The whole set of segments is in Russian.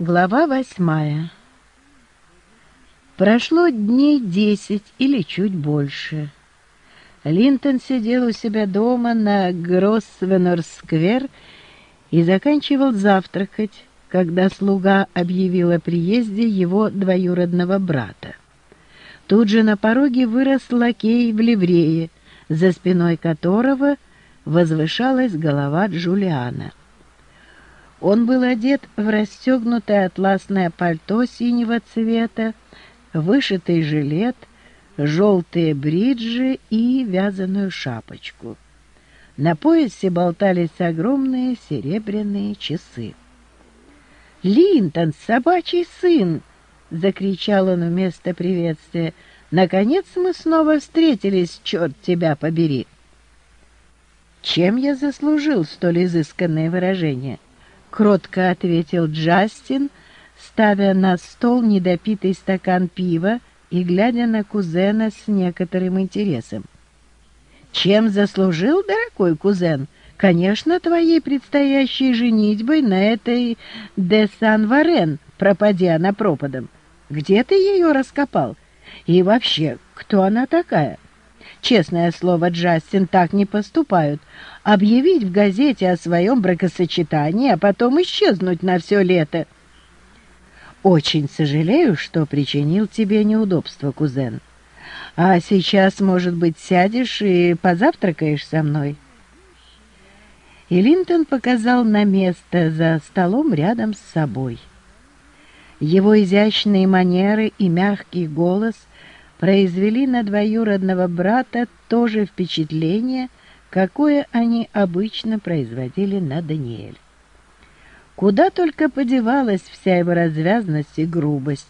Глава восьмая. Прошло дней десять или чуть больше. Линтон сидел у себя дома на Гроссвеннор-сквер и заканчивал завтракать, когда слуга объявил о приезде его двоюродного брата. Тут же на пороге вырос лакей в ливрее, за спиной которого возвышалась голова Джулиана. Он был одет в расстегнутое атласное пальто синего цвета, вышитый жилет, желтые бриджи и вязаную шапочку. На поясе болтались огромные серебряные часы. «Линтон, собачий сын!» — закричал он вместо приветствия. «Наконец мы снова встретились, черт тебя побери!» Чем я заслужил столь изысканное выражение? —— кротко ответил Джастин, ставя на стол недопитый стакан пива и глядя на кузена с некоторым интересом. «Чем заслужил, дорогой кузен? Конечно, твоей предстоящей женитьбой на этой де Сан-Варен, пропади она пропадом. Где ты ее раскопал? И вообще, кто она такая?» Честное слово, Джастин, так не поступают. Объявить в газете о своем бракосочетании, а потом исчезнуть на все лето. Очень сожалею, что причинил тебе неудобства, кузен. А сейчас, может быть, сядешь и позавтракаешь со мной?» И Линтон показал на место за столом рядом с собой. Его изящные манеры и мягкий голос произвели на двоюродного брата то же впечатление, какое они обычно производили на Даниэль. Куда только подевалась вся его развязность и грубость.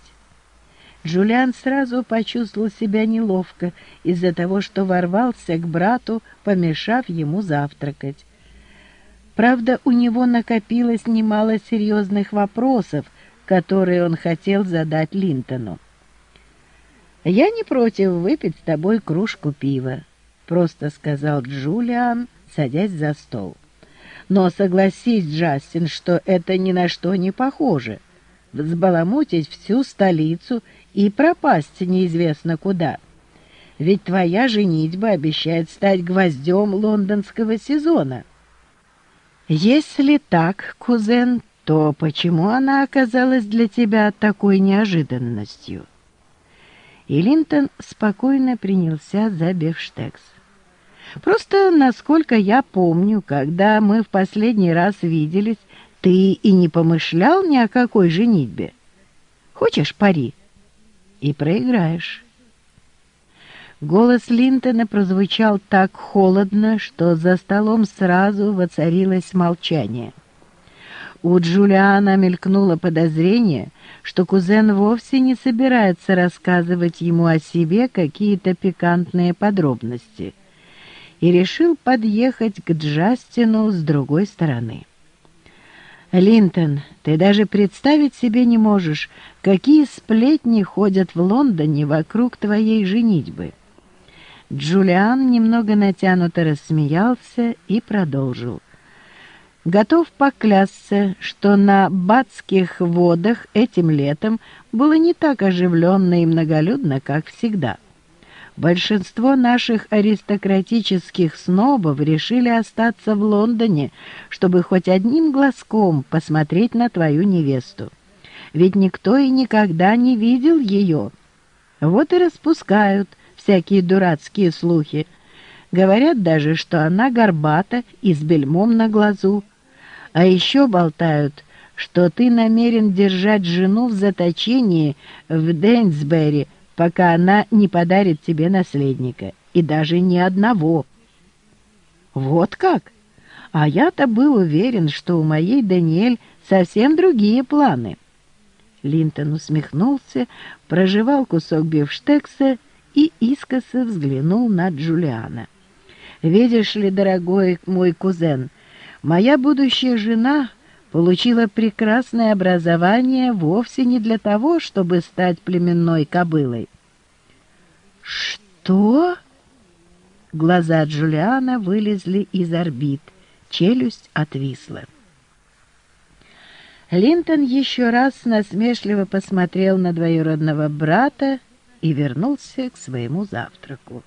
Джулиан сразу почувствовал себя неловко из-за того, что ворвался к брату, помешав ему завтракать. Правда, у него накопилось немало серьезных вопросов, которые он хотел задать Линтону. «Я не против выпить с тобой кружку пива», — просто сказал Джулиан, садясь за стол. «Но согласись, Джастин, что это ни на что не похоже. Взбаламутить всю столицу и пропасть неизвестно куда. Ведь твоя женитьба обещает стать гвоздем лондонского сезона». «Если так, кузен, то почему она оказалась для тебя такой неожиданностью?» И Линтон спокойно принялся за бифштекс. «Просто, насколько я помню, когда мы в последний раз виделись, ты и не помышлял ни о какой женитьбе. Хочешь пари? И проиграешь». Голос Линтона прозвучал так холодно, что за столом сразу воцарилось молчание. У Джулиана мелькнуло подозрение, что кузен вовсе не собирается рассказывать ему о себе какие-то пикантные подробности, и решил подъехать к Джастину с другой стороны. «Линтон, ты даже представить себе не можешь, какие сплетни ходят в Лондоне вокруг твоей женитьбы». Джулиан немного натянуто рассмеялся и продолжил. Готов поклясться, что на Батских водах этим летом было не так оживленно и многолюдно, как всегда. Большинство наших аристократических снобов решили остаться в Лондоне, чтобы хоть одним глазком посмотреть на твою невесту. Ведь никто и никогда не видел ее. Вот и распускают всякие дурацкие слухи. Говорят даже, что она горбата и с бельмом на глазу, а еще болтают, что ты намерен держать жену в заточении в Дэнсбери, пока она не подарит тебе наследника, и даже ни одного. Вот как? А я-то был уверен, что у моей Даниэль совсем другие планы. Линтон усмехнулся, прожевал кусок бифштекса и искоса взглянул на Джулиана. «Видишь ли, дорогой мой кузен, — Моя будущая жена получила прекрасное образование вовсе не для того, чтобы стать племенной кобылой. «Что?» Глаза Джулиана вылезли из орбит, челюсть отвисла. Линтон еще раз насмешливо посмотрел на двоюродного брата и вернулся к своему завтраку.